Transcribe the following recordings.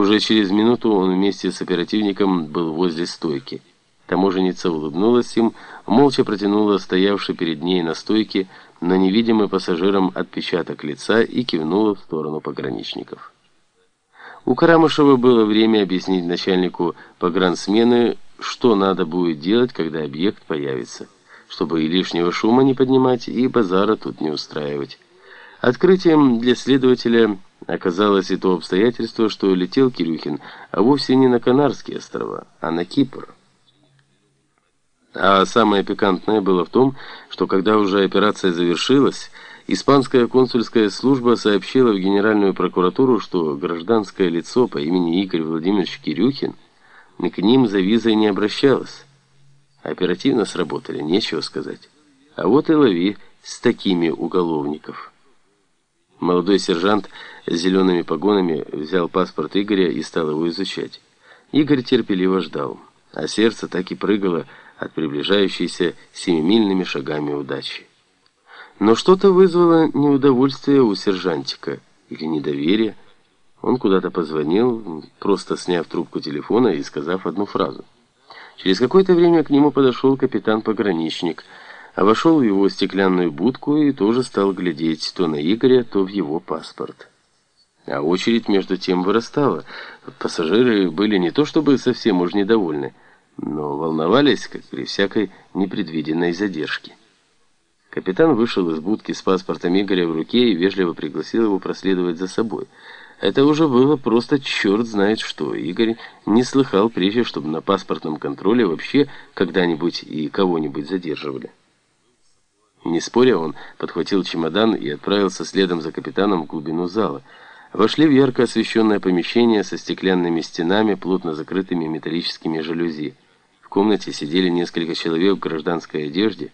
Уже через минуту он вместе с оперативником был возле стойки. Таможенница улыбнулась им, молча протянула стоявший перед ней на стойке, но невидимый пассажирам отпечаток лица и кивнула в сторону пограничников. У Карамышева было время объяснить начальнику погрансмены, что надо будет делать, когда объект появится, чтобы и лишнего шума не поднимать, и базара тут не устраивать. Открытием для следователя оказалось и то обстоятельство, что летел Кирюхин, а вовсе не на Канарские острова, а на Кипр. А самое пикантное было в том, что когда уже операция завершилась, испанская консульская служба сообщила в Генеральную прокуратуру, что гражданское лицо по имени Игорь Владимирович Кирюхин к ним за визой не обращалось. Оперативно сработали, нечего сказать. А вот и лови с такими уголовников. Молодой сержант с зелеными погонами взял паспорт Игоря и стал его изучать. Игорь терпеливо ждал, а сердце так и прыгало от приближающейся семимильными шагами удачи. Но что-то вызвало неудовольствие у сержантика или недоверие. Он куда-то позвонил, просто сняв трубку телефона и сказав одну фразу. Через какое-то время к нему подошел капитан-пограничник – а вошел в его стеклянную будку и тоже стал глядеть то на Игоря, то в его паспорт. А очередь между тем вырастала. Пассажиры были не то чтобы совсем уж недовольны, но волновались, как при всякой непредвиденной задержке. Капитан вышел из будки с паспортом Игоря в руке и вежливо пригласил его проследовать за собой. Это уже было просто черт знает что. Игорь не слыхал прежде, чтобы на паспортном контроле вообще когда-нибудь и кого-нибудь задерживали. Не споря, он подхватил чемодан и отправился следом за капитаном в глубину зала. Вошли в ярко освещенное помещение со стеклянными стенами, плотно закрытыми металлическими жалюзи. В комнате сидели несколько человек в гражданской одежде.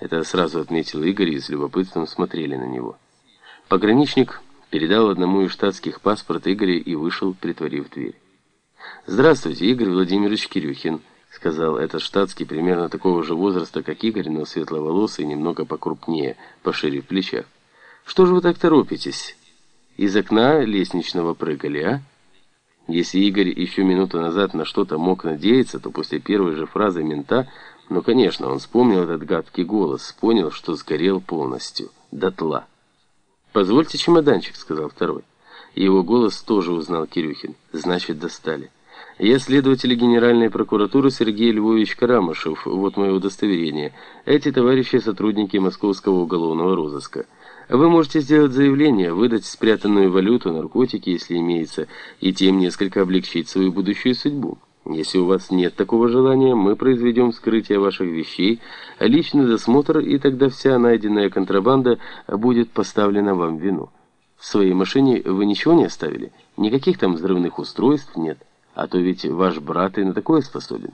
Это сразу отметил Игорь и с любопытством смотрели на него. Пограничник передал одному из штатских паспорт Игоря и вышел, притворив дверь. «Здравствуйте, Игорь Владимирович Кирюхин» сказал этот штатский, примерно такого же возраста, как Игорь, но светловолосый, немного покрупнее, пошире в плечах. «Что же вы так торопитесь? Из окна лестничного прыгали, а?» Если Игорь еще минуту назад на что-то мог надеяться, то после первой же фразы мента, ну, конечно, он вспомнил этот гадкий голос, понял, что сгорел полностью, дотла. «Позвольте чемоданчик», — сказал второй. Его голос тоже узнал Кирюхин. «Значит, достали». Я следователь Генеральной прокуратуры Сергей Львович Карамышев. Вот мое удостоверение. Эти товарищи сотрудники Московского уголовного розыска. Вы можете сделать заявление, выдать спрятанную валюту, наркотики, если имеется, и тем несколько облегчить свою будущую судьбу. Если у вас нет такого желания, мы произведем вскрытие ваших вещей, личный досмотр, и тогда вся найденная контрабанда будет поставлена вам в вину. В своей машине вы ничего не оставили? Никаких там взрывных устройств нет? А то ведь ваш брат и на такое способен.